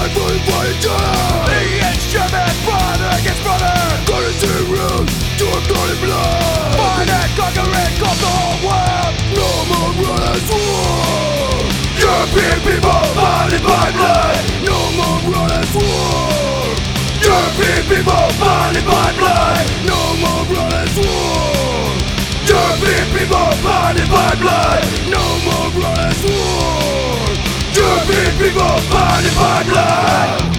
fight each other Against German, brother against brother. Blood the whole No more brothers war European people bonded by blood. No more brothers war European people bonded by blood. No more war European people by blood. No more brothers war Bonded by blood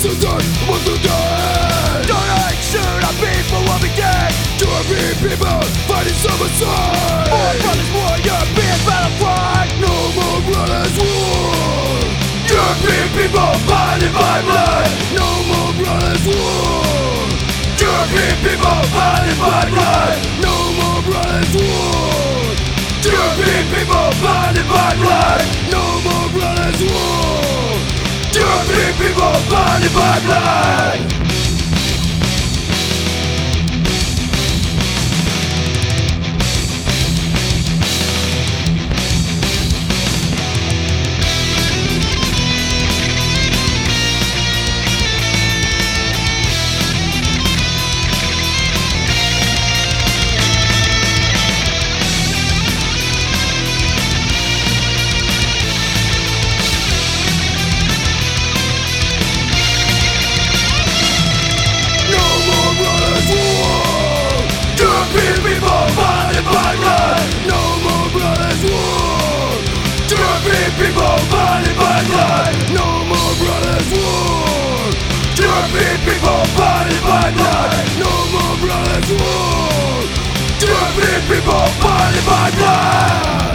sisters want to European people bonded by blood No more brothers war European people bonded by blood No more brothers war European people bonded by blood people bonded by blood No more brothers war. European people bonded by blood No more brothers war. European people bonded by blood